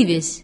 вывесь